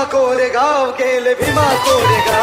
भीमा कोरेगाव गेले भीमा कोरेगाव